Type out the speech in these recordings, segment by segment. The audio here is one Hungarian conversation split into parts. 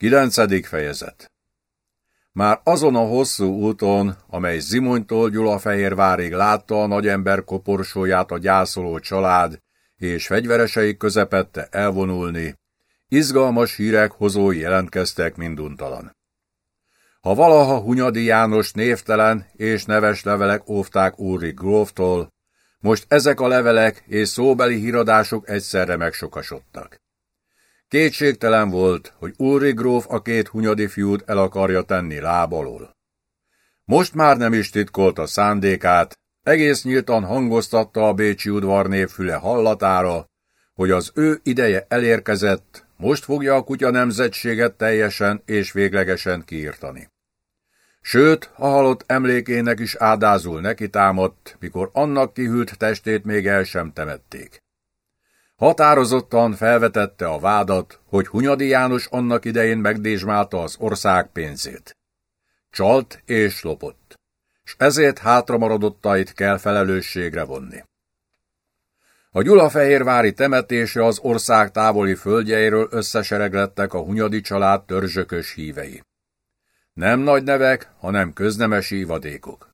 Kilencedik fejezet Már azon a hosszú úton, amely Zimonytól Gyulafehérvárig látta a nagyember koporsóját a gyászoló család, és fegyveresei közepette elvonulni, izgalmas hírek hozói jelentkeztek minduntalan. Ha valaha Hunyadi János névtelen és neves levelek óvták Úri gróftól, most ezek a levelek és szóbeli híradások egyszerre megsokasodtak. Kétségtelen volt, hogy Ulri gróf a két hunyadi fiút el akarja tenni lábalól. Most már nem is titkolta szándékát, egész nyíltan hangoztatta a Bécsi udvar füle hallatára, hogy az ő ideje elérkezett, most fogja a kutya nemzetséget teljesen és véglegesen kiírtani. Sőt, a halott emlékének is ádázul neki támadt, mikor annak kihűlt testét még el sem temették. Határozottan felvetette a vádat, hogy Hunyadi János annak idején megdésmálta az ország pénzét. Csalt és lopott, és ezért hátramaradattait kell felelősségre vonni. A Gyulafehérvári temetése az ország távoli földjeiről összesereglettek a Hunyadi család törzsökös hívei. Nem nagy nevek, hanem köznemesi ivadékok.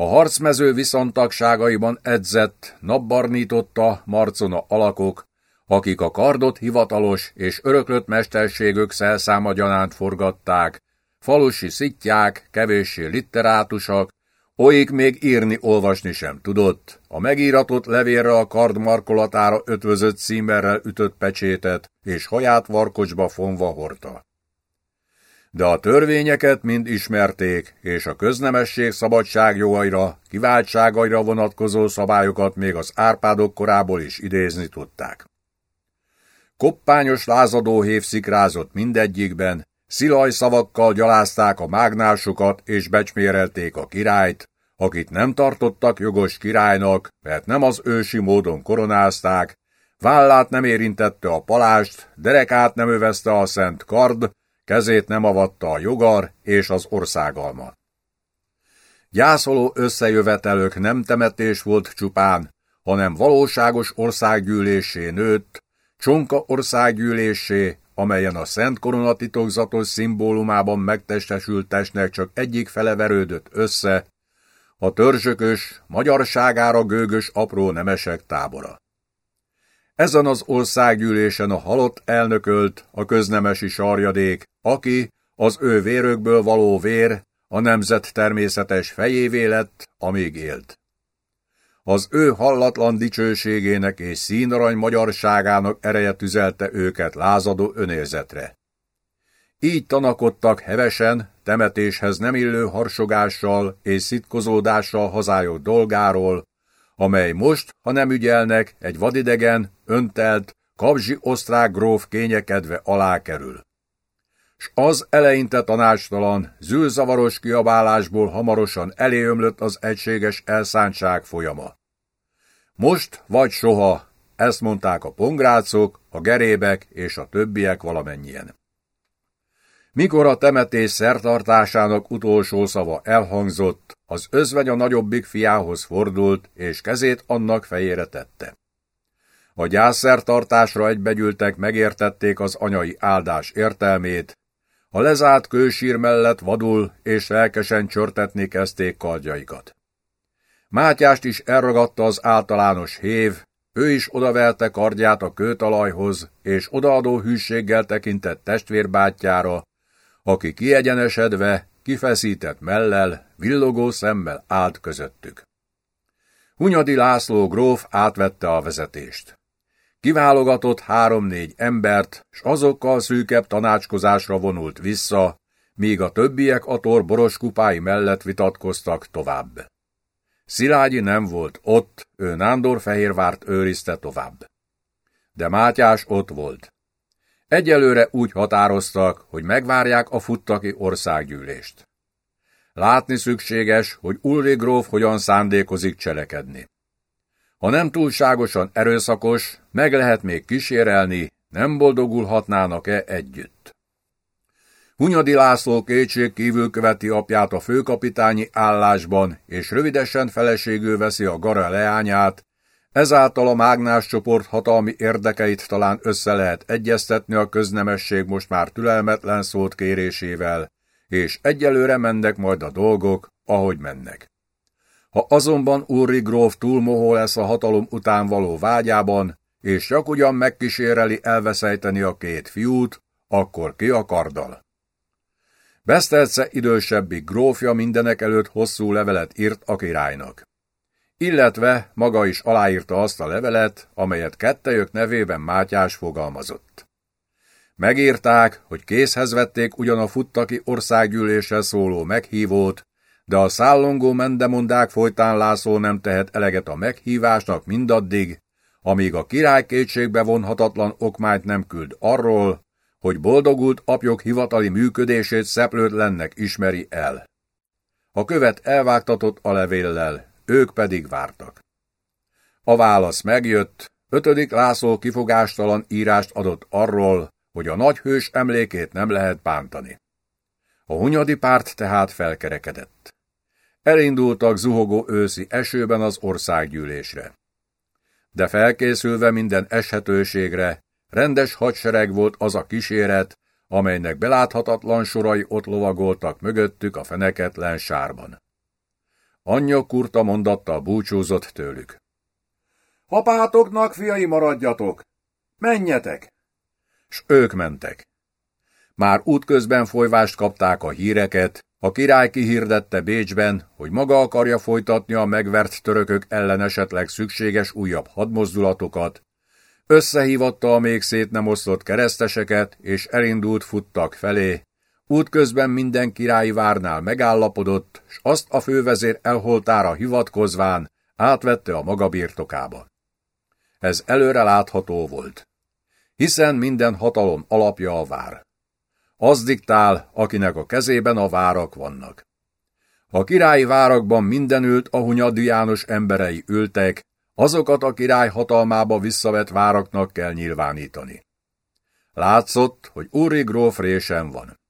A harcmező viszontagságaiban edzett, napbarnította marcona alakok, akik a kardot hivatalos és öröklött mesterségök szelszáma gyanánt forgatták, falusi szittyák, kevéssé litterátusak, olyik még írni-olvasni sem tudott, a megíratott levélre a kard markolatára ötvözött címerrel ütött pecsétet, és haját varkocsba fonva hordta de a törvényeket mind ismerték, és a köznemesség szabadságjogaira, kiváltságaira vonatkozó szabályokat még az Árpádok korából is idézni tudták. Koppányos lázadó hév szikrázott mindegyikben, szilaj szavakkal gyalázták a mágnásokat és becsmérelték a királyt, akit nem tartottak jogos királynak, mert nem az ősi módon koronázták, vállát nem érintette a palást, derekát nem övezte a szent kard, kezét nem avatta a jogar és az országalma. Gyászoló összejövetelők nem temetés volt csupán, hanem valóságos országgyűlésé nőtt, csonka országgyűlésé, amelyen a Szent Korona titokzatos szimbólumában megtestesült testnek csak egyik fele verődött össze, a törzsökös, magyarságára gőgös apró nemesek tábora. Ezen az országgyűlésen a halott elnökölt, a köznemesi sarjadék, aki az ő vérökből való vér, a nemzet természetes fejévé lett, amíg élt. Az ő hallatlan dicsőségének és színarany magyarságának ereje tüzelte őket lázadó önérzetre. Így tanakodtak hevesen, temetéshez nem illő harsogással és szitkozódással hazájuk dolgáról, amely most, ha nem ügyelnek, egy vadidegen, öntelt, kabzsi osztrák gróf kényekedve alá kerül. S az eleinte tanácstalan, zűrzavaros kiabálásból hamarosan eléömlött az egységes elszántság folyama. Most vagy soha, ezt mondták a pongrácok, a gerébek és a többiek valamennyien. Mikor a temetés szertartásának utolsó szava elhangzott, az özvegy a nagyobbik fiához fordult, és kezét annak fejére tette. A gyászszertartásra egybegyűltek megértették az anyai áldás értelmét, a lezárt kősír mellett vadul és lelkesen csörtetni kezdték kardjaikat. Mátyást is elragadta az általános hév, ő is odavelte kardját a kőtalajhoz, és odaadó hűséggel tekintett testvérbátyjára, aki kiegyenesedve, kifeszített mellel, villogó szemmel állt közöttük. Hunyadi László gróf átvette a vezetést. Kiválogatott három-négy embert, s azokkal szűkebb tanácskozásra vonult vissza, míg a többiek a tor boros kupái mellett vitatkoztak tovább. Szilágyi nem volt ott, ő Nándorfehérvárt őrizte tovább. De Mátyás ott volt. Egyelőre úgy határoztak, hogy megvárják a futtaki országgyűlést. Látni szükséges, hogy Ulri gróf hogyan szándékozik cselekedni. Ha nem túlságosan erőszakos, meg lehet még kísérelni, nem boldogulhatnának-e együtt. Hunyadi László kétség kívül követi apját a főkapitányi állásban, és rövidesen feleségül veszi a gara leányát, Ezáltal a mágnás csoport hatalmi érdekeit talán össze lehet egyeztetni a köznemesség most már türelmetlen szót kérésével, és egyelőre mennek majd a dolgok, ahogy mennek. Ha azonban Uri gróf túlmohó lesz a hatalom után való vágyában, és csak ugyan megkíséreli elveszejteni a két fiút, akkor ki a karddal. Beszterce idősebbi grófja mindenek előtt hosszú levelet írt a királynak. Illetve maga is aláírta azt a levelet, amelyet kettejök nevében Mátyás fogalmazott. Megírták, hogy készhez vették ugyan a futtaki országgyűléssel szóló meghívót, de a szállongó mendemondák folytán László nem tehet eleget a meghívásnak mindaddig, amíg a király kétségbe vonhatatlan okmányt nem küld arról, hogy boldogult apjok hivatali működését szeplőtlennek ismeri el. A követ elvágtatott a levéllel, ők pedig vártak. A válasz megjött, ötödik László kifogástalan írást adott arról, hogy a nagy hős emlékét nem lehet bántani. A hunyadi párt tehát felkerekedett. Elindultak zuhogó őszi esőben az országgyűlésre. De felkészülve minden eshetőségre, rendes hadsereg volt az a kíséret, amelynek beláthatatlan sorai ott lovagoltak mögöttük a feneketlen sárban. Anyja kurta mondattal búcsúzott tőlük. Apátoknak, fiai, maradjatok! Menjetek! S ők mentek. Már útközben folyvást kapták a híreket, a király kihirdette Bécsben, hogy maga akarja folytatni a megvert törökök ellen esetleg szükséges újabb hadmozdulatokat, összehívatta a még szét nem osztott kereszteseket, és elindult futtak felé. Útközben minden királyi várnál megállapodott, s azt a fővezér elholtára hivatkozván átvette a maga birtokába. Ez előre látható volt. Hiszen minden hatalom alapja a vár. Az diktál, akinek a kezében a várak vannak. A királyi várakban mindenült a Hunyadi János emberei ültek, azokat a király hatalmába visszavett váraknak kell nyilvánítani. Látszott, hogy Uri gróf résen van.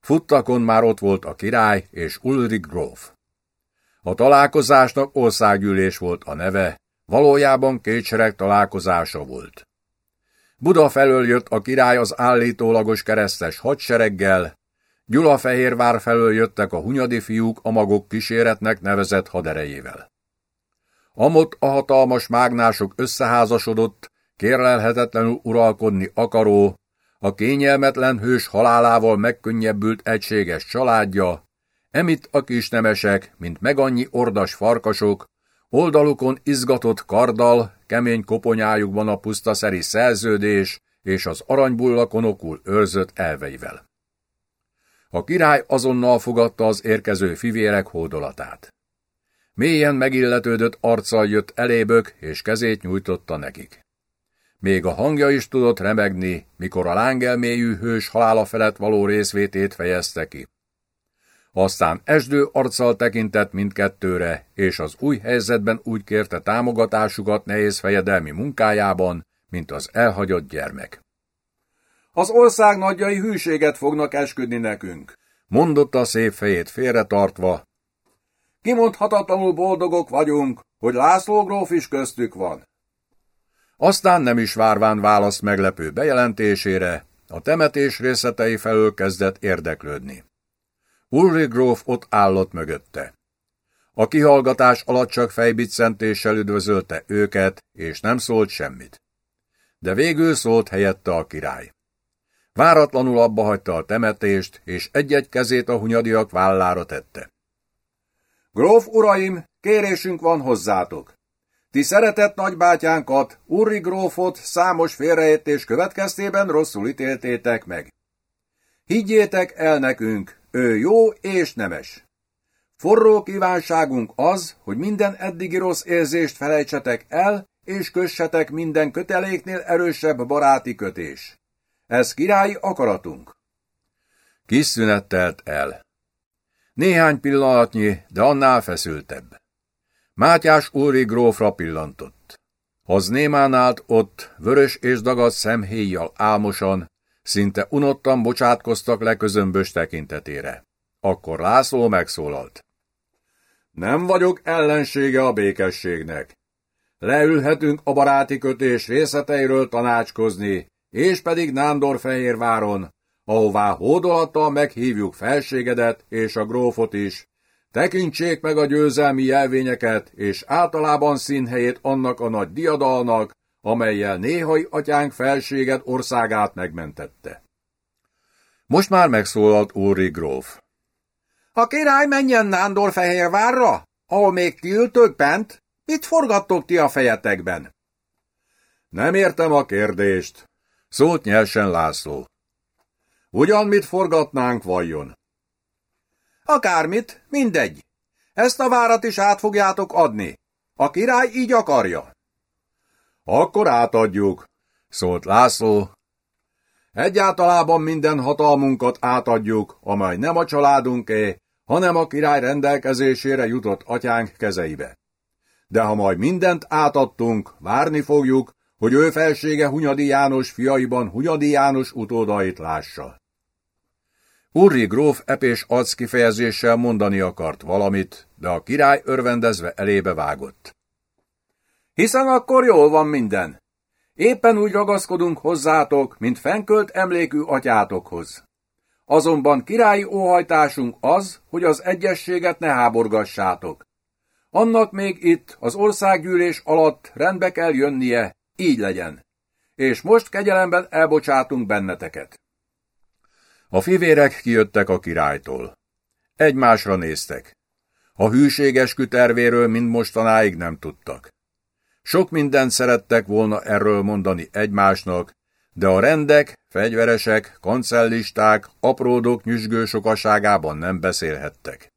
Futtakon már ott volt a király és Ulrik gróf. A találkozásnak országgyűlés volt a neve, valójában két sereg találkozása volt. Buda felől jött a király az állítólagos keresztes hadsereggel, Gyulafehérvár felől jöttek a hunyadi fiúk a magok kíséretnek nevezett haderejével. Amott a hatalmas mágnások összeházasodott, kérlelhetetlenül uralkodni akaró, a kényelmetlen hős halálával megkönnyebbült egységes családja, emit a kisnemesek, mint megannyi ordas farkasok, oldalukon izgatott karddal, kemény koponyájukban a pusztaszeri szerződés és az aranybullakonokul őrzött elveivel. A király azonnal fogadta az érkező fivérek hódolatát. Mélyen megilletődött arccal jött elébök, és kezét nyújtotta nekik. Még a hangja is tudott remegni, mikor a lángelmélyű hős halála felett való részvétét fejezte ki. Aztán esdő arccal tekintett mindkettőre, és az új helyzetben úgy kérte támogatásukat nehéz fejedelmi munkájában, mint az elhagyott gyermek. Az ország nagyjai hűséget fognak esküdni nekünk, mondotta a szép fejét félretartva, Kimondhatatlanul boldogok vagyunk, hogy László gróf is köztük van. Aztán nem is várván választ meglepő bejelentésére, a temetés részletei felől kezdett érdeklődni. Ulrich gróf ott állott mögötte. A kihallgatás alatt csak fejbiccentéssel üdvözölte őket, és nem szólt semmit. De végül szólt helyette a király. Váratlanul abba hagyta a temetést, és egy-egy kezét a hunyadiak vállára tette. Gróf uraim, kérésünk van hozzátok. Ti szeretett nagybátyánkat, Uri grófot számos félreértés következtében rosszul ítéltétek meg. Higgyétek el nekünk, ő jó és nemes. Forró kívánságunk az, hogy minden eddigi rossz érzést felejtsetek el, és kössetek minden köteléknél erősebb baráti kötés. Ez királyi akaratunk. Kis szünet telt el. Néhány pillanatnyi, de annál feszültebb. Mátyás úri grófra pillantott. Az némán állt ott, vörös és dagadt szemhéjjal álmosan, szinte unottan bocsátkoztak le közömbös tekintetére. Akkor László megszólalt. Nem vagyok ellensége a békességnek. leülhetünk a baráti kötés részleteiről tanácskozni, és pedig Nándorfehérváron, ahová hódolattal meghívjuk felségedet és a grófot is. Tekintsék meg a győzelmi jelvényeket, és általában színhelyét annak a nagy diadalnak, amelyel néhai atyánk felséged országát megmentette. Most már megszólalt Úri gróf. A király menjen Nándorfehérvárra, ahol még ti ültök bent? Mit forgattok ti a fejetekben? Nem értem a kérdést, szólt nyelsen László. Ugyan mit forgatnánk vajon? Akármit, mindegy. Ezt a várat is át fogjátok adni. A király így akarja. Akkor átadjuk, szólt László. Egyáltalában minden hatalmunkat átadjuk, amely nem a családunké, hanem a király rendelkezésére jutott atyánk kezeibe. De ha majd mindent átadtunk, várni fogjuk, hogy ő felsége Hunyadi János fiaiban Hunyadi János utódait lássa. Urri gróf epés kifejezéssel mondani akart valamit, de a király örvendezve elébe vágott. Hiszen akkor jól van minden. Éppen úgy ragaszkodunk hozzátok, mint fenkölt emlékű atyátokhoz. Azonban királyi óhajtásunk az, hogy az egyességet ne háborgassátok. Annak még itt, az országgyűlés alatt rendbe kell jönnie, így legyen. És most kegyelemben elbocsátunk benneteket. A fivérek kijöttek a királytól. Egymásra néztek. A hűséges kütervéről mind mostanáig nem tudtak. Sok mindent szerettek volna erről mondani egymásnak, de a rendek, fegyveresek, kancellisták, apródok nyüzsgő sokaságában nem beszélhettek.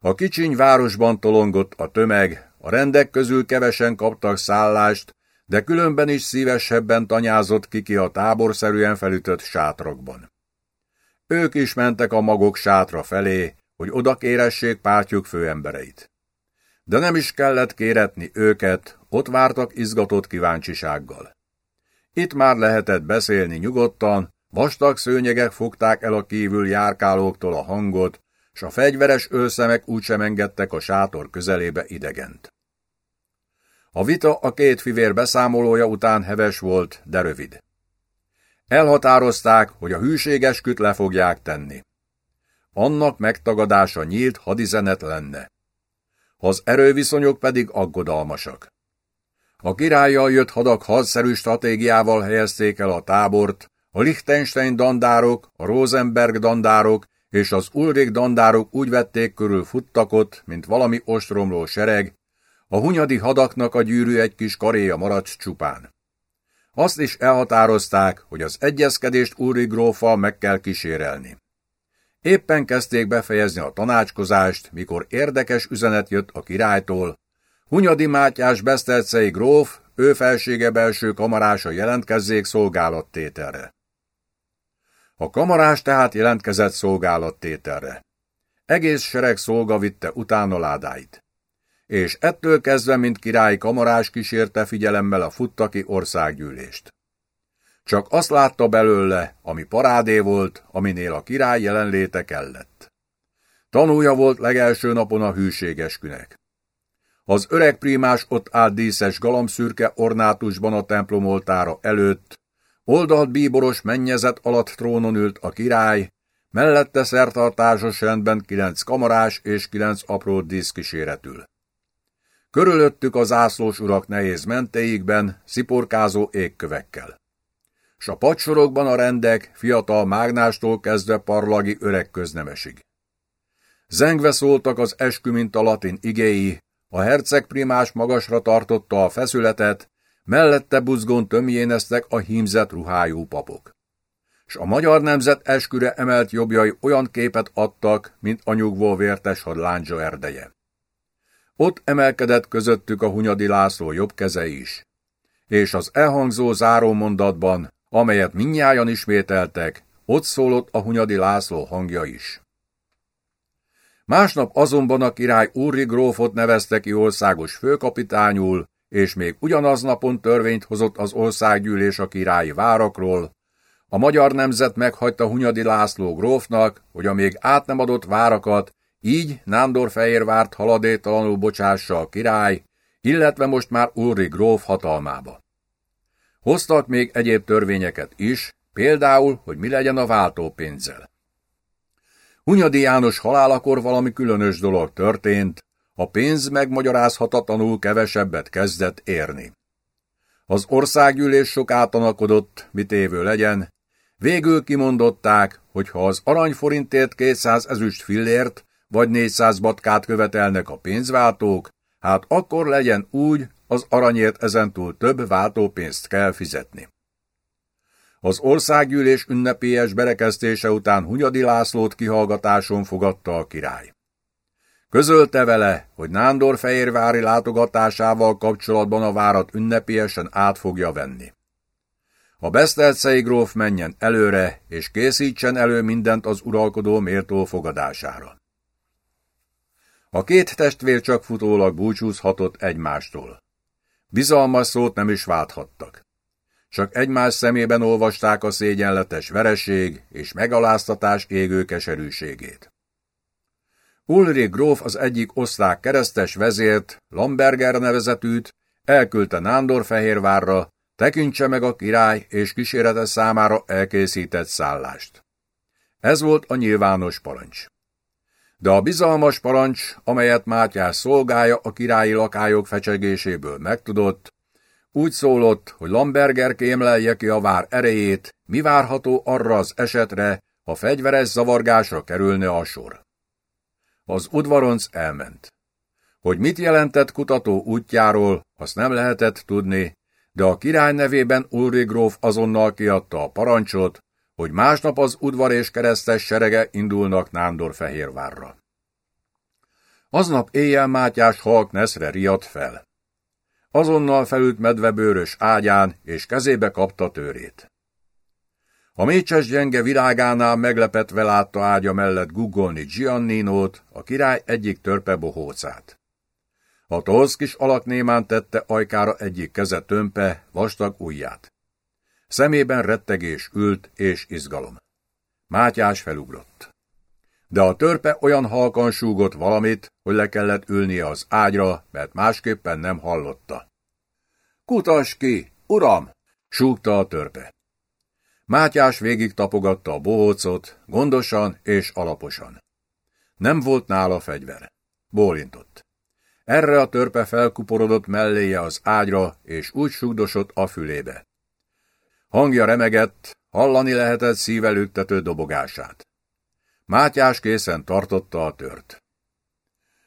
A kicsiny városban tolongott a tömeg, a rendek közül kevesen kaptak szállást, de különben is szívesebben tanyázott ki ki a táborszerűen felütött sátrakban. Ők is mentek a magok sátra felé, hogy oda kéressék pártjuk főembereit. De nem is kellett kéretni őket, ott vártak izgatott kíváncsisággal. Itt már lehetett beszélni nyugodtan, vastag szőnyegek fogták el a kívül járkálóktól a hangot, s a fegyveres őszemek úgysem engedtek a sátor közelébe idegent. A vita a két fivér beszámolója után heves volt, de rövid. Elhatározták, hogy a hűséges küt le fogják tenni. Annak megtagadása nyílt hadizenet lenne. Az erőviszonyok pedig aggodalmasak. A királlyal jött hadak hadszerű stratégiával helyezték el a tábort, a Liechtenstein dandárok, a Rosenberg dandárok és az Ulrich dandárok úgy vették körül futtakot, mint valami ostromló sereg, a hunyadi hadaknak a gyűrű egy kis karéja maradt csupán. Azt is elhatározták, hogy az egyezkedést Úri gróffal meg kell kísérelni. Éppen kezdték befejezni a tanácskozást, mikor érdekes üzenet jött a királytól. Hunyadi Mátyás Besztercei gróf, ő felsége belső kamarása jelentkezzék szolgálattételre. A kamarás tehát jelentkezett szolgálattételre. Egész sereg szolga vitte utána ládáit és ettől kezdve, mint királyi kamarás kísérte figyelemmel a futtaki országgyűlést. Csak azt látta belőle, ami parádé volt, aminél a király jelenléte kellett. Tanúja volt legelső napon a hűségeskünek. Az öreg prímás ott állt díszes galambszürke ornátusban a templomoltára előtt, oldalt bíboros mennyezet alatt trónon ült a király, mellette szertartásos rendben kilenc kamarás és kilenc apró díszkíséretül. Körülöttük az ászlós urak nehéz menteikben, sziporkázó égkövekkel. S a padsorokban a rendek, fiatal mágnástól kezdve parlagi öreg köznemesig. Zengve szóltak az eskü, mint a latin igéi, a herceg primás magasra tartotta a feszületet, mellette buzgón tömjéneztek a hímzett ruhájú papok. S a magyar nemzet esküre emelt jobbjai olyan képet adtak, mint a nyugvó vértes hadlándzsa erdeje. Ott emelkedett közöttük a Hunyadi László jobb keze is. És az elhangzó zárómondatban, amelyet minnyájan ismételtek, ott szólott a Hunyadi László hangja is. Másnap azonban a király Úri grófot nevezte ki országos főkapitányul, és még ugyanaz napon törvényt hozott az országgyűlés a királyi várakról. A magyar nemzet meghagyta Hunyadi László grófnak, hogy a még át nem adott várakat így Nándorfehérvárt haladétalanul bocsássa a király, illetve most már Ulri gróf hatalmába. Hoztak még egyéb törvényeket is, például, hogy mi legyen a váltópénzzel. Hunyadi János halálakor valami különös dolog történt, a pénz megmagyarázhatatlanul kevesebbet kezdett érni. Az országgyűlés sok átanakodott, mit évő legyen, végül kimondották, hogy ha az aranyforintért 200 ezüst fillért, vagy 400 batkát követelnek a pénzváltók, hát akkor legyen úgy, az aranyért ezentúl több váltópénzt kell fizetni. Az országgyűlés ünnepélyes berekeztése után Hunyadi Lászlót kihallgatáson fogadta a király. Közölte vele, hogy Nándor fehérvári látogatásával kapcsolatban a várat ünnepélyesen át fogja venni. A Besztercei gróf menjen előre, és készítsen elő mindent az uralkodó méltó fogadására. A két testvér csak futólag búcsúzhatott egymástól. Bizalmas szót nem is válthattak. Csak egymás szemében olvasták a szégyenletes vereség és megaláztatás égő keserűségét. Ulrich gróf az egyik osztrák keresztes vezért, Lamberger nevezetűt, elküldte Nándorfehérvárra, tekintse meg a király és kísérete számára elkészített szállást. Ez volt a nyilvános parancs. De a bizalmas parancs, amelyet Mátyás szolgája a királyi lakályok fecsegéséből megtudott, úgy szólott, hogy Lamberger kémlelje ki a vár erejét, mi várható arra az esetre, ha fegyveres zavargásra kerülne a sor. Az udvaronc elment. Hogy mit jelentett kutató útjáról, azt nem lehetett tudni, de a király nevében Ulri gróf azonnal kiadta a parancsot, hogy másnap az udvar és keresztes serege indulnak Nándorfehérvárra. Aznap éjjel Mátyás halk Neszre riadt fel. Azonnal felült medvebőrös ágyán, és kezébe kapta törét. A mécses gyenge virágánál meglepetve látta ágya mellett guggolni Gianninót, a király egyik törpe bohócát. A tolsz kis alaknémán tette ajkára egyik keze tömpe, vastag ujját. Szemében rettegés ült és izgalom. Mátyás felugrott. De a törpe olyan halkan súgott valamit, hogy le kellett ülnie az ágyra, mert másképpen nem hallotta. Kutas ki, uram! súgta a törpe. Mátyás végig tapogatta a bohócot, gondosan és alaposan. Nem volt nála fegyver. Bólintott. Erre a törpe felkuporodott melléje az ágyra, és úgy sugdosott a fülébe. Hangja remegett, hallani lehetett szívelőttető dobogását. Mátyás készen tartotta a tört.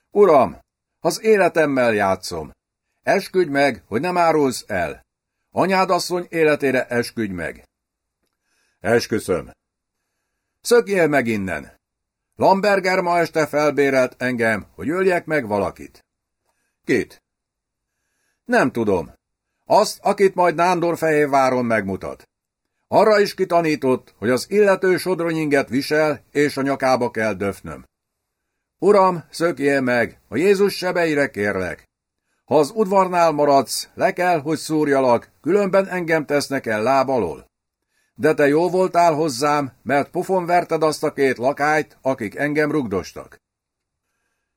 Uram, az életemmel játszom. Esküdj meg, hogy nem árulsz el. Anyád asszony életére esküdj meg. Esküszöm. Szökjél meg innen. Lamberger ma este felbérelt engem, hogy öljek meg valakit. Kit? Nem tudom. Azt, akit majd Fehérváron megmutat. Arra is kitanított, hogy az illető sodronyinget visel, és a nyakába kell döfnöm. Uram, szökjél meg, a Jézus sebeire kérlek. Ha az udvarnál maradsz, le kell, hogy szúrjalak, különben engem tesznek el lábalól. De te jó voltál hozzám, mert pofon verted azt a két lakályt, akik engem rugdostak.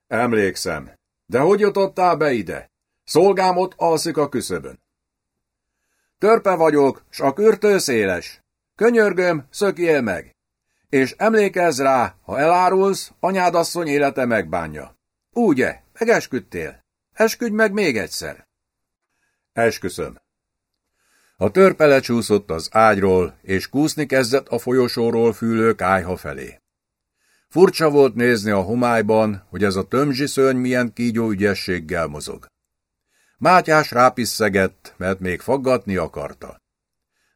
Emlékszem. De hogy jutottál be ide? Szolgám ott alszik a küszöbön. Törpe vagyok, s a kürtő széles. Könyörgöm, szökjél meg. És emlékezz rá, ha elárulsz, anyád asszony élete megbánja. Ugye, megesküdtél? Esküdj meg még egyszer. Esküszöm. A törpe lecsúszott az ágyról, és kúszni kezdett a folyosóról fűlő kájha felé. Furcsa volt nézni a homályban, hogy ez a tömzsi szörny milyen kígyó ügyességgel mozog. Mátyás rápisszegett, mert még faggatni akarta.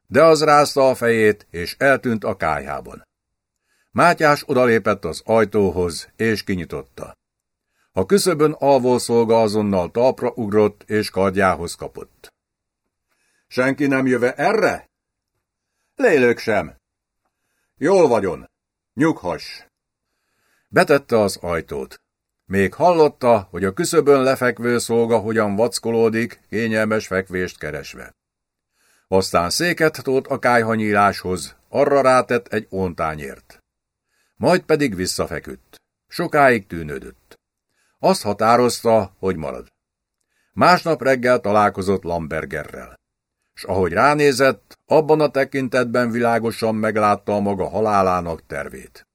De az rázta a fejét, és eltűnt a kájhában. Mátyás odalépett az ajtóhoz, és kinyitotta. A küszöbön alvó szolga azonnal talpra ugrott, és kardjához kapott. Senki nem jöve erre? Lélők sem. Jól vagyon. Nyughass. Betette az ajtót. Még hallotta, hogy a küszöbön lefekvő szolga hogyan vackolódik, kényelmes fekvést keresve. Aztán széket tót a kájhanyíráshoz, arra rátett egy ontányért. Majd pedig visszafeküdt. Sokáig tűnődött. Azt határozta, hogy marad. Másnap reggel találkozott Lambergerrel. S ahogy ránézett, abban a tekintetben világosan meglátta a maga halálának tervét.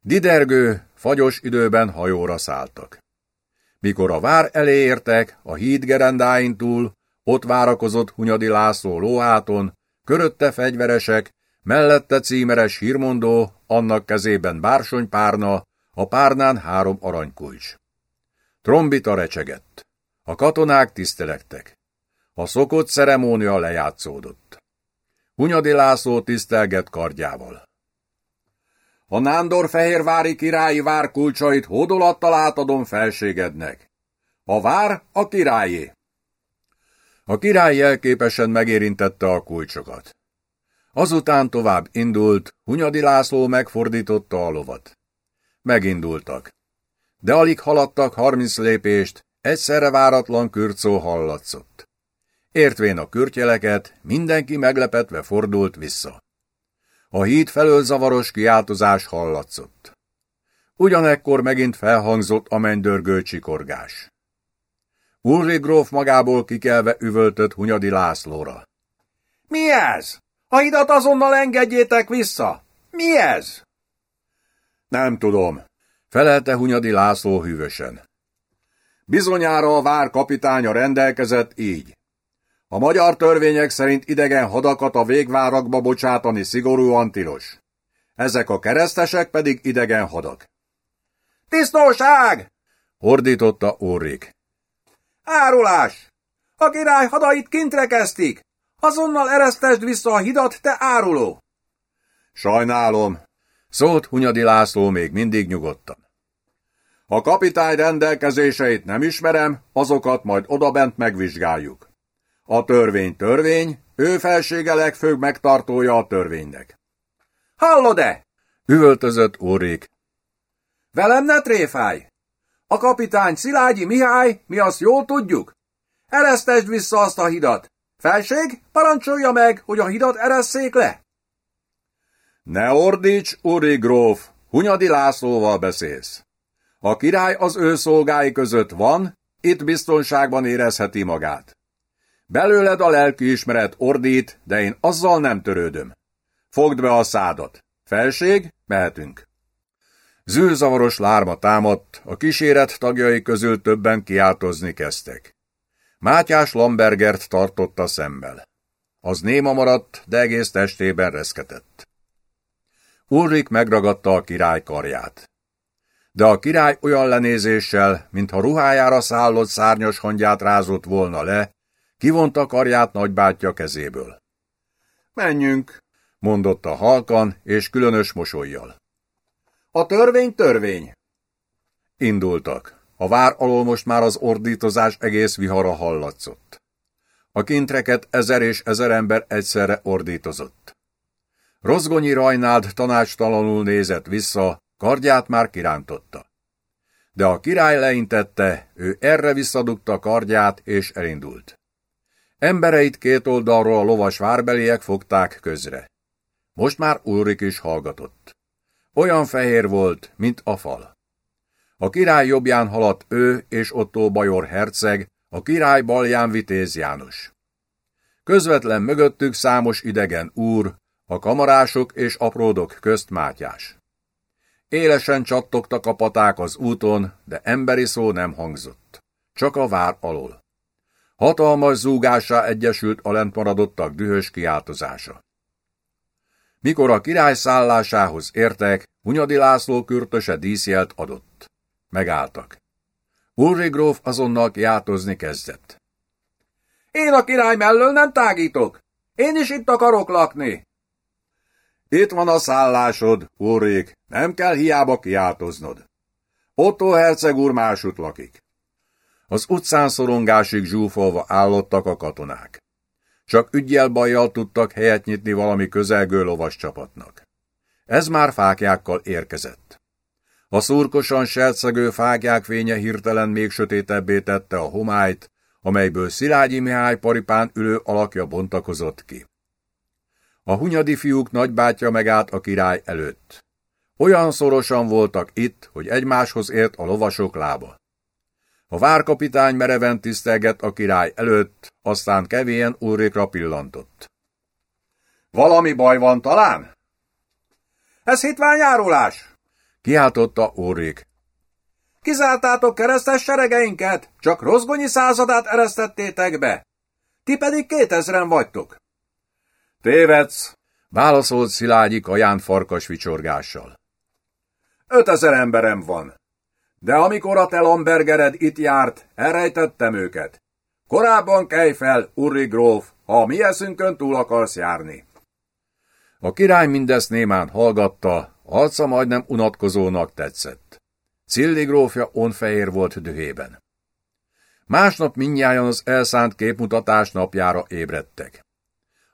Didergő, fagyos időben hajóra szálltak. Mikor a vár elé értek, a híd gerendáin túl, ott várakozott Hunyadi László lóháton, körötte fegyveresek, mellette címeres hírmondó, annak kezében bársonypárna, a párnán három aranykulcs. Trombita recsegett. A katonák tisztelektek. A szokott ceremónia lejátszódott. Hunyadi László tisztelget kardjával. A Nándor fehérvári királyi vár kulcsait hódolattal átadom felségednek. A vár a királyé. A király jelképesen megérintette a kulcsokat. Azután tovább indult, Hunyadi László megfordította a lovat. Megindultak. De alig haladtak harminc lépést, egyszerre váratlan kürcó hallatszott. Értvén a kürtyeleket, mindenki meglepetve fordult vissza. A híd felől zavaros kiáltozás hallatszott. Ugyanekkor megint felhangzott a mennydörgő csikorgás. Ulri gróf magából kikelve üvöltött Hunyadi Lászlóra. Mi ez? A hidat azonnal engedjétek vissza! Mi ez? Nem tudom, felelte Hunyadi László hűvösen. Bizonyára a vár kapitánya rendelkezett így. A magyar törvények szerint idegen hadakat a végvárakba bocsátani szigorúan tilos. Ezek a keresztesek pedig idegen hadak. Tisztóság! Hordította Órik. Árulás! A király hadait kintre kezdték! Azonnal eresztesd vissza a hidat, te áruló! Sajnálom, szólt Hunyadi László még mindig nyugodtan. A kapitány rendelkezéseit nem ismerem, azokat majd odabent megvizsgáljuk. A törvény törvény, ő felsége legfőbb megtartója a törvénynek. Hallod-e? Üvöltözött Úrik. Velem ne tréfáj! A kapitány Szilágyi Mihály, mi azt jól tudjuk. Eresztesd vissza azt a hidat. Felség, parancsolja meg, hogy a hidat eresszék le. Ne ordíts, Uri gróf, Hunyadi Lászlóval beszélsz. A király az ő szolgái között van, itt biztonságban érezheti magát. Belőled a lelkiismeret ordít, de én azzal nem törődöm. Fogd be a szádat. Felség, mehetünk. Zűrzavaros lárma támadt, a kíséret tagjai közül többen kiáltozni kezdtek. Mátyás Lambergert tartotta szemmel. Az néma maradt, de egész testében reszketett. Ulrik megragadta a király karját. De a király olyan lenézéssel, mintha ruhájára szállott szárnyas hangyát rázott volna le, Kivonta karját nagybátyja kezéből. Menjünk, mondotta halkan és különös mosolyjal. A törvény törvény. Indultak. A vár alól most már az ordítozás egész vihara hallatszott. A kintreket ezer és ezer ember egyszerre ordítozott. Rozgonyi Rajnáld tanácstalanul nézett vissza, kardját már kirántotta. De a király leintette, ő erre visszadugta kardját és elindult. Embereit két oldalról a lovas várbeliek fogták közre. Most már Ulrik is hallgatott. Olyan fehér volt, mint a fal. A király jobbján haladt ő és Otto Bajor herceg, a király balján Vitéz János. Közvetlen mögöttük számos idegen úr, a kamarások és apródok közt Mátyás. Élesen csattogtak a paták az úton, de emberi szó nem hangzott. Csak a vár alól. Hatalmas zúgásra egyesült a lent maradottak dühös kiáltozása. Mikor a király szállásához értek, Hunyadi László kürtöse díszjelt adott. Megálltak. Ulri gróf azonnal kiáltozni kezdett. Én a király mellől nem tágítok. Én is itt akarok lakni. Itt van a szállásod, Ulrik, nem kell hiába kiáltoznod. Otto herceg úr másút lakik. Az utcán szorongásig zsúfolva állottak a katonák. Csak ügyjel bajjal tudtak helyet nyitni valami közelgő lovas csapatnak. Ez már fákjákkal érkezett. A szurkosan sercegő fákják fénye hirtelen még sötétebbé tette a homályt, amelyből Szilágyi Mihály paripán ülő alakja bontakozott ki. A hunyadi fiúk nagybátyja megállt a király előtt. Olyan szorosan voltak itt, hogy egymáshoz ért a lovasok lába. A várkapitány mereven tisztelget a király előtt, aztán kevén Ulrikra pillantott. Valami baj van talán? Ez hitványárulás! Kiáltotta Ulrik. Kizártátok keresztes seregeinket, csak rozgonyi századát eresztettétek be. Ti pedig kétezren vagytok. Tévedsz, válaszolt Szilágyi kaján farkas vicsorgással. Ötezer emberem van, de amikor a te Lambergered itt járt, elrejtettem őket. Korábban kelj fel, Urri gróf, ha mi eszünkön túl akarsz járni. A király mindezt némán hallgatta, arca majdnem unatkozónak tetszett. Cilli grófja onfehér volt dühében. Másnap mindnyájan az elszánt képmutatás napjára ébredtek.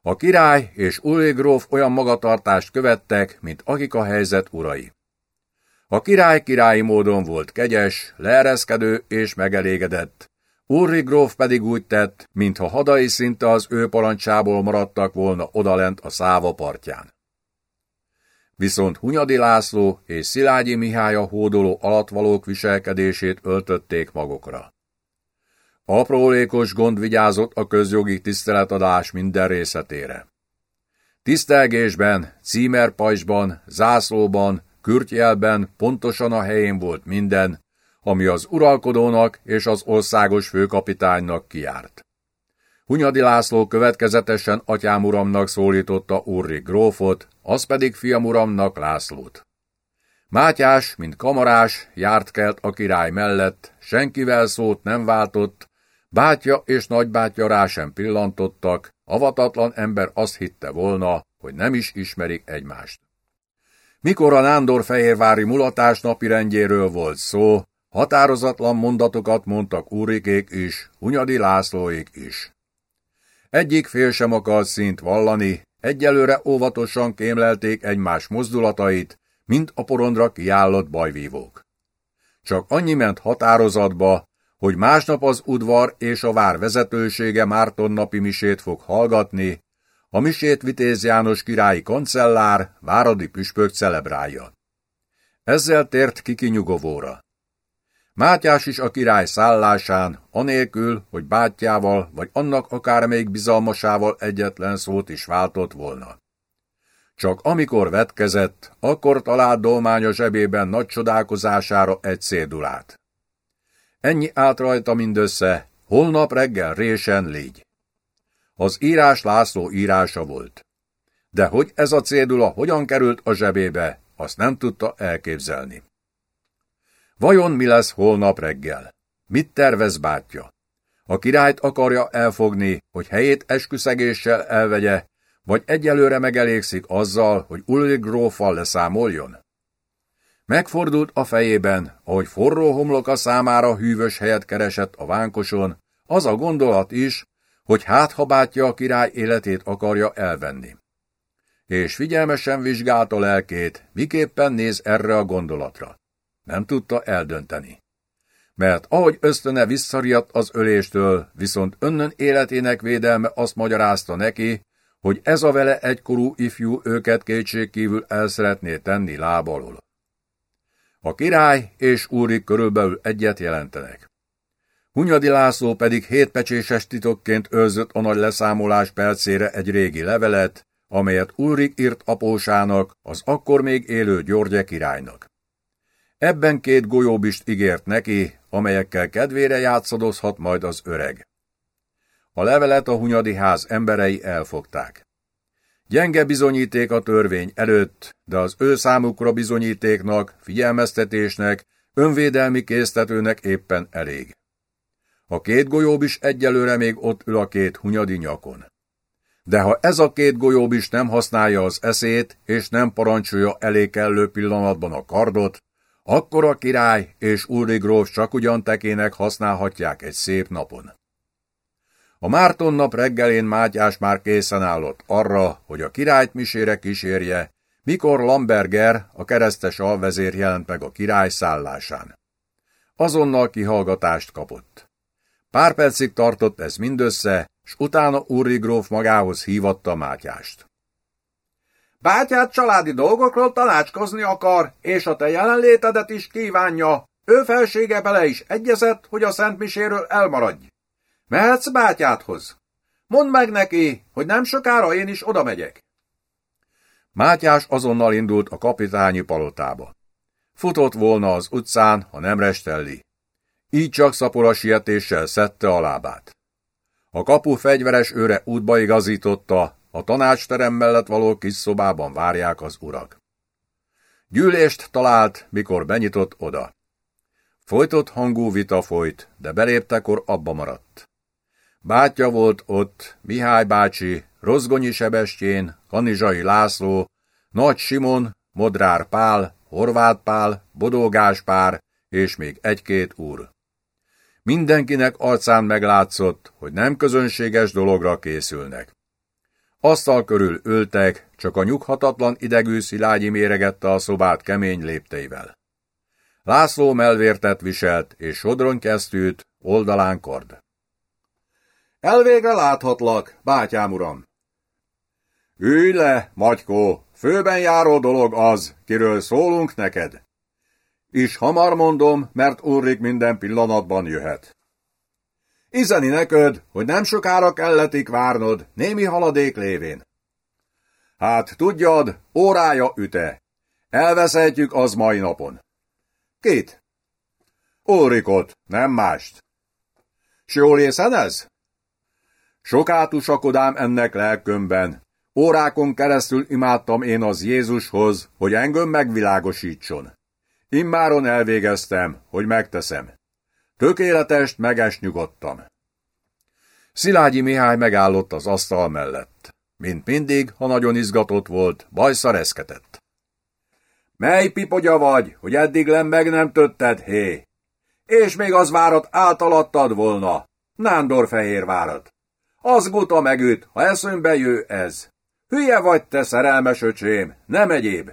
A király és Ulli gróf olyan magatartást követtek, mint akik a helyzet urai. A király királyi módon volt kegyes, leereszkedő és megelégedett. Ulri gróf pedig úgy tett, mintha hadai szinte az ő parancsából maradtak volna odalent a száva partján. Viszont Hunyadi László és Szilágyi Mihály a hódoló alatvalók viselkedését öltötték magukra. Aprólékos gond vigyázott a közjogi tiszteletadás minden részletére. Tisztelgésben, címerpajsban, zászlóban, kürtjelben pontosan a helyén volt minden, ami az uralkodónak és az országos főkapitánynak kiárt. Hunyadi László következetesen atyám uramnak szólította Urri grófot, az pedig fiam uramnak Lászlót. Mátyás, mint kamarás, járt kelt a király mellett, senkivel szót nem váltott, bátya és nagybátya rá sem pillantottak, avatatlan ember azt hitte volna, hogy nem is ismerik egymást. Mikor a Nándor-Fehérvári mulatás napirendjéről volt szó, határozatlan mondatokat mondtak úrikék is, Hunyadi Lászlóik is. Egyik fél sem akart szint vallani, egyelőre óvatosan kémlelték egymás mozdulatait, mint a porondra kiállott bajvívók. Csak annyi ment határozatba, hogy másnap az udvar és a vár vezetősége Márton napi misét fog hallgatni, a misét Vitéz János királyi kancellár, váradi püspök celebrálja. Ezzel tért ki kinyugovóra. Mátyás is a király szállásán, anélkül, hogy bátyjával vagy annak akármelyik bizalmasával egyetlen szót is váltott volna. Csak amikor vetkezett, akkor talált dolmánya zsebében nagy csodálkozására egy szédulát. Ennyi állt rajta mindössze, holnap reggel résen légy. Az írás László írása volt. De hogy ez a cédula hogyan került a zsebébe, azt nem tudta elképzelni. Vajon mi lesz holnap reggel? Mit tervez bátyja? A királyt akarja elfogni, hogy helyét esküszegéssel elvegye, vagy egyelőre megelégszik azzal, hogy Ulrich gróffal leszámoljon? Megfordult a fejében, ahogy forró homloka számára hűvös helyet keresett a vánkoson, az a gondolat is, hogy hát ha bátja a király életét akarja elvenni. És figyelmesen vizsgálta lelkét, miképpen néz erre a gondolatra. Nem tudta eldönteni. Mert ahogy ösztöne visszariadt az öléstől, viszont önnön életének védelme azt magyarázta neki, hogy ez a vele egykorú ifjú őket kétségkívül el szeretné tenni lábalól. A király és úri körülbelül egyet jelentenek. Hunyadi László pedig hétpecséses titokként őrzött a nagy leszámolás percére egy régi levelet, amelyet Ulrik írt apósának, az akkor még élő Györgye királynak. Ebben két golyóbist ígért neki, amelyekkel kedvére játszadozhat majd az öreg. A levelet a Hunyadi ház emberei elfogták. Gyenge bizonyíték a törvény előtt, de az ő számukra bizonyítéknak, figyelmeztetésnek, önvédelmi késztetőnek éppen elég. A két golyób is egyelőre még ott ül a két hunyadi nyakon. De ha ez a két golyób is nem használja az eszét, és nem parancsolja elé kellő pillanatban a kardot, akkor a király és Ulri gróf csak ugyan tekének használhatják egy szép napon. A Márton nap reggelén Mátyás már készen állott arra, hogy a királyt misére kísérje, mikor Lamberger, a keresztes alvezér jelent meg a király szállásán. Azonnal kihallgatást kapott. Pár percig tartott ez mindössze, s utána Úri gróf magához hívatta Mátyást. Bátyát családi dolgokról tanácskozni akar, és a te jelenlétedet is kívánja, Ő felsége bele is egyezett, hogy a Szent Miséről elmaradj. Mehetsz bátyádhoz? Mondd meg neki, hogy nem sokára én is oda megyek. Mátyás azonnal indult a kapitányi palotába. Futott volna az utcán, ha nem restelli. Így csak szapora sietéssel szedte a lábát. A kapu fegyveres őre útba igazította, a tanácsterem mellett való kis szobában várják az urak. Gyűlést talált, mikor benyitott oda. Folytott hangú vita folyt, de beléptekor abba maradt. Bátya volt ott, Mihály bácsi, Rozgonyi Sebestyén, Kanizsai László, Nagy Simon, Modrár Pál, Horváth Pál, Bodógás Pár és még egy-két úr. Mindenkinek arcán meglátszott, hogy nem közönséges dologra készülnek. Asztal körül ültek, csak a nyughatatlan idegű Szilágyi méregette a szobát kemény lépteivel. László melvértet viselt, és sodron kezdtűt, oldalán kord. Elvégre láthatlak, bátyám uram. Ülj le, Magykó, főben járó dolog az, kiről szólunk neked. És hamar mondom, mert Ulrik minden pillanatban jöhet. Izeni neköd, hogy nem sokára kelletik várnod, némi haladék lévén. Hát tudjad, órája üte. Elveszhetjük az mai napon. Kit? Ulrikot, nem mást. S jól észen ez? Sokát usakodám ennek lelkömben. Órákon keresztül imádtam én az Jézushoz, hogy engem megvilágosítson. Immáron elvégeztem, hogy megteszem. Tökéletest meges nyugodtam. Szilágyi Mihály megállott az asztal mellett. Mint mindig, ha nagyon izgatott volt, bajsza reszketett. Mely pipogya vagy, hogy eddig lembeg nem tötted, hé? És még az várat átalattad volna. Nándor várat. Az guta megüt, ha eszünkbe jő ez. Hülye vagy te, szerelmes öcsém, nem egyéb.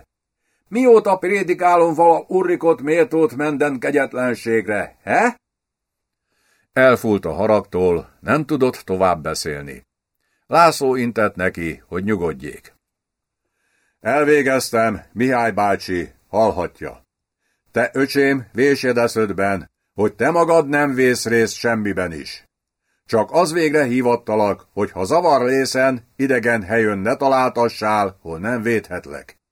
Mióta prédikálom vala urrikot méltót menden kegyetlenségre, he? Elfúlt a haragtól, nem tudott tovább beszélni. László intett neki, hogy nyugodjék. Elvégeztem, Mihály bácsi, hallhatja. Te, öcsém, vésjedeszödben, hogy te magad nem vész részt semmiben is. Csak az végre hívattalak, hogy ha zavar lészen, idegen helyön ne találtassál, hol nem védhetlek.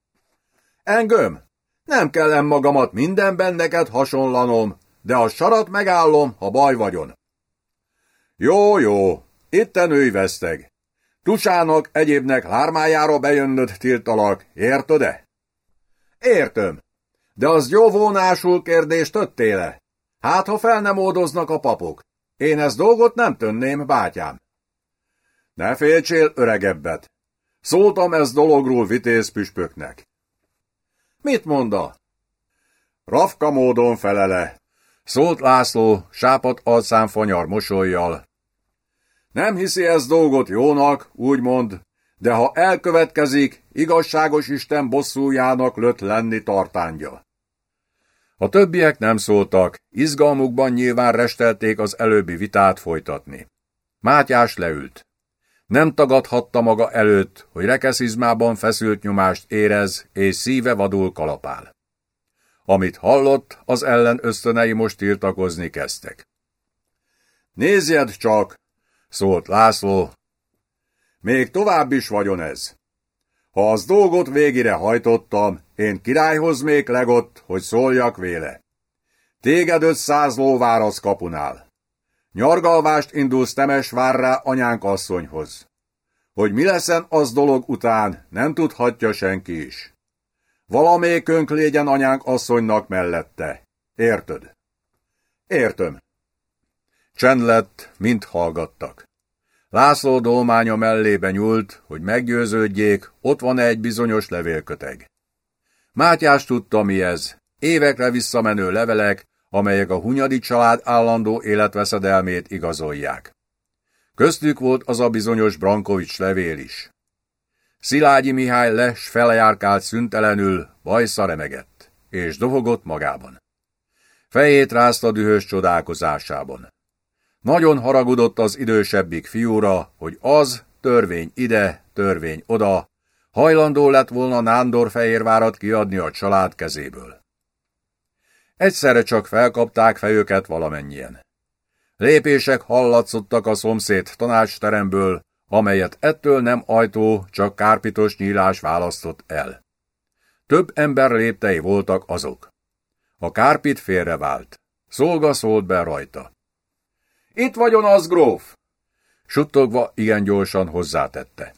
Engöm, nem kellem magamat mindenben neked hasonlanom, de a sarat megállom, ha baj vagyon. Jó, jó, itten ülj veszteg. Tusának egyébnek lármájára bejönnöd tiltalak, érted-e? Értöm, de az jó vonásul kérdést töttéle. Hát, ha fel nem ódoznak a papok. Én ezt dolgot nem tönném, bátyám. Ne féltsél öregebbet. Szóltam ez dologról vitéz püspöknek. Mit monda? Rafka módon felele. Szólt László, sápat alszán fanyar mosolyjal. Nem hiszi ez dolgot jónak, úgymond, de ha elkövetkezik, igazságos Isten bosszújának lött lenni tartánja. A többiek nem szóltak, izgalmukban nyilván restelték az előbbi vitát folytatni. Mátyás leült. Nem tagadhatta maga előtt, hogy rekeszizmában feszült nyomást érez, és szíve vadul kalapál. Amit hallott, az ellen ösztönei most tiltakozni kezdtek. Nézjed csak, szólt László. Még tovább is vagyon ez. Ha az dolgot végire hajtottam, én királyhoz még legott, hogy szóljak véle. Téged ötszáz lóvárasz kapunál. Nyargalvást indulsz Temesvárrá anyánk asszonyhoz. Hogy mi leszen az dolog után, nem tudhatja senki is. Valamékönk légyen anyánk asszonynak mellette. Értöd? Értöm. Csend lett, mint hallgattak. László dolmánya mellébe nyúlt, hogy meggyőződjék, ott van-e egy bizonyos levélköteg. Mátyás tudta, mi ez. Évekre visszamenő levelek, amelyek a Hunyadi család állandó életveszedelmét igazolják. Köztük volt az a bizonyos Brankovics levél is. Szilágyi Mihály les felejárkált szüntelenül, bajsza remegett, és dohogott magában. Fejét rázta dühös csodálkozásában. Nagyon haragudott az idősebbik fiúra, hogy az, törvény ide, törvény oda, hajlandó lett volna Nándor Fehérvárat kiadni a család kezéből. Egyszerre csak felkapták fejüket valamennyien. Lépések hallatszottak a szomszéd tanácsteremből, amelyet ettől nem ajtó, csak kárpitos nyílás választott el. Több ember léptei voltak azok. A kárpit félrevált. Szolga szólt be rajta. Itt vagyon az, gróf! Suttogva igen gyorsan hozzátette.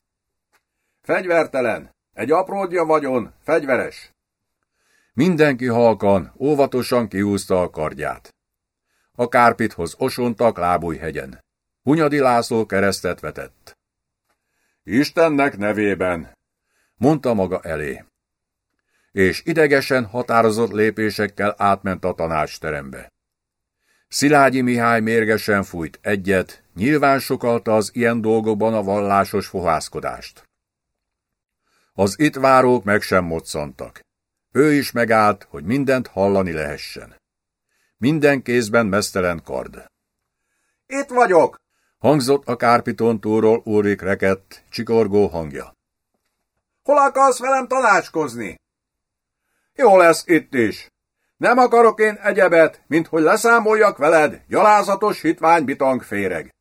Fegyvertelen, egy apródja vagyon, fegyveres. Mindenki halkan, óvatosan kiúzta a kardját. A kárpithoz osontak lábújhegyen. Hunyadi László keresztet vetett. Istennek nevében, mondta maga elé. És idegesen határozott lépésekkel átment a tanácsterembe. Szilágyi Mihály mérgesen fújt egyet, nyilván sokalta az ilyen dolgokban a vallásos fohászkodást. Az itt várók meg sem moccantak. Ő is megállt, hogy mindent hallani lehessen. Minden kézben mesztelen kard. Itt vagyok! Hangzott a kárpiton túlról Úrik rekett, csikorgó hangja. Hol akarsz velem tanácskozni? Jó lesz itt is. Nem akarok én egyebet, mint hogy leszámoljak veled, gyalázatos hitvány bitang féreg.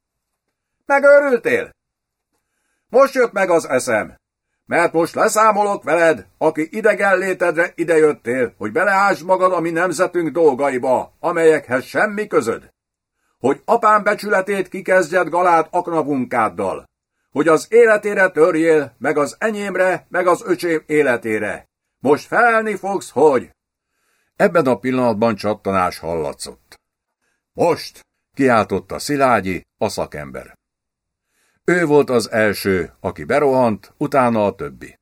Megőrültél? Most jött meg az eszem, mert most leszámolok veled, aki idegen létedre idejöttél, hogy beleásd magad a mi nemzetünk dolgaiba, amelyekhez semmi közöd. Hogy apám becsületét kikezdjed galád aknavunkáddal. Hogy az életére törjél, meg az enyémre, meg az öcsém életére. Most felelni fogsz, hogy... Ebben a pillanatban csattanás hallatszott. Most! kiáltotta Szilágyi, a szakember. Ő volt az első, aki berohant, utána a többi.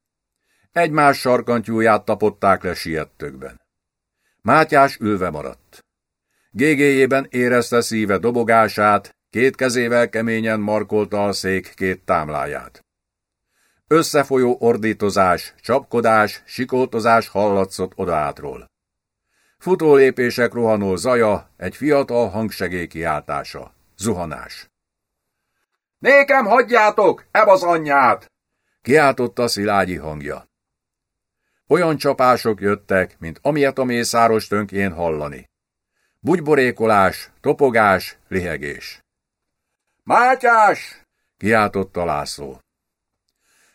Egymás sarkantyúját tapották le siettőkben. Mátyás ülve maradt. Gégéjében érezte szíve dobogását, két kezével keményen markolta a szék két támláját. Összefolyó ordítozás, csapkodás, sikoltozás hallatszott odaátról. Futólépések rohanó zaja, egy fiatal hangsegély kiáltása, zuhanás. Nékem hagyjátok, eb az anyját! Kiáltotta Szilágyi hangja. Olyan csapások jöttek, mint amilyet a mészáros tönkjén hallani. Bugyborékolás, topogás, lihegés. Mátyás! kiáltotta László.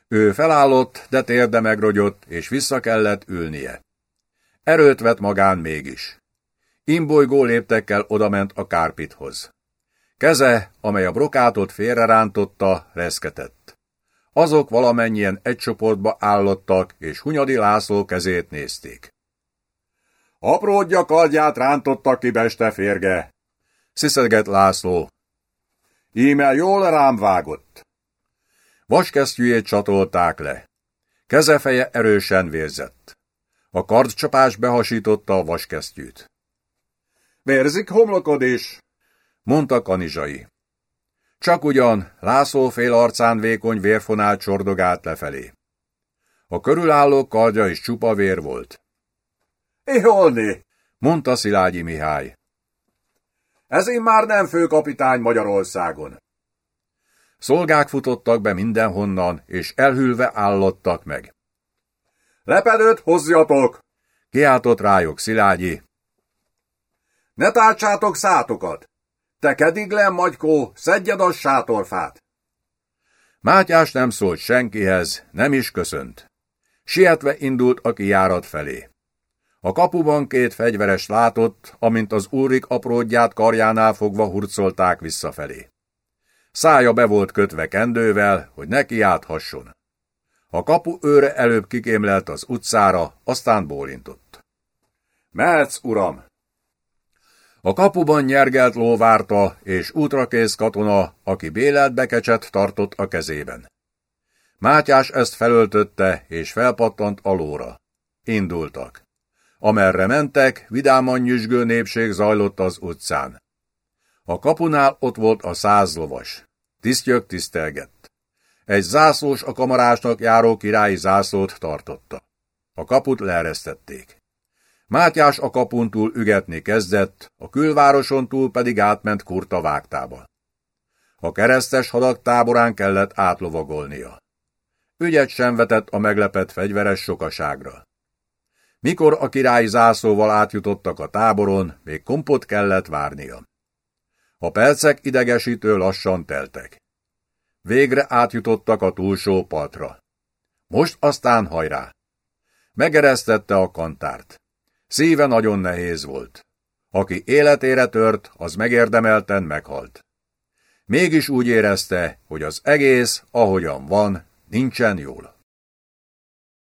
Ő felállott, de térde megrogyott, és vissza kellett ülnie. Erőt vett magán mégis. Imbolygó léptekkel odament a kárpithoz. Keze, amely a brokátot félrerántotta, reszketett. Azok valamennyien egy csoportba állottak, és Hunyadi László kezét nézték. Apródja kardját rántotta ki beste férge, sziszegett László. Íme jól rám vágott. Vaskesztyűjét csatolták le. Kezefeje erősen vérzett. A kardcsapás behasította a vaskesztyűt. Vérzik homlokod is, mondta kanizsai. Csak ugyan László fél arcán vékony vérfonál csordogált lefelé. A körülálló kardja is csupa vér volt. Iholni, mondta Szilágyi Mihály. Ez én már nem főkapitány Magyarországon. Szolgák futottak be mindenhonnan, és elhűlve állottak meg. Lepedőt hozjatok! Kiáltott rájuk Szilágyi. Ne tártsátok szátokat! Te kediglen, Magykó, szedjed a sátorfát! Mátyás nem szólt senkihez, nem is köszönt. Sietve indult a kijárat felé. A kapuban két fegyveres látott, amint az úrik apródját karjánál fogva hurcolták visszafelé. Szája be volt kötve kendővel, hogy neki áthasson. A kapu őre előbb kikémlelt az utcára, aztán bólintott. Mehetsz, uram! A kapuban nyergelt ló várta, és útrakész katona, aki bélelt bekecset tartott a kezében. Mátyás ezt felöltötte, és felpattant alóra. Indultak. Amerre mentek, vidáman nyüzsgő népség zajlott az utcán. A kapunál ott volt a száz lovas. Tisztjök tisztelgett. Egy zászlós a kamarásnak járó királyi zászlót tartotta. A kaput leeresztették. Mátyás a kapun túl ügetni kezdett, a külvároson túl pedig átment Kurta vágtába. A keresztes hadak táborán kellett átlovagolnia. Ügyet sem vetett a meglepett fegyveres sokaságra. Mikor a királyi zászlóval átjutottak a táboron, még kompot kellett várnia. A percek idegesítő lassan teltek. Végre átjutottak a túlsó partra. Most aztán hajrá! Megeresztette a kantárt. Szíve nagyon nehéz volt. Aki életére tört, az megérdemelten meghalt. Mégis úgy érezte, hogy az egész, ahogyan van, nincsen jól.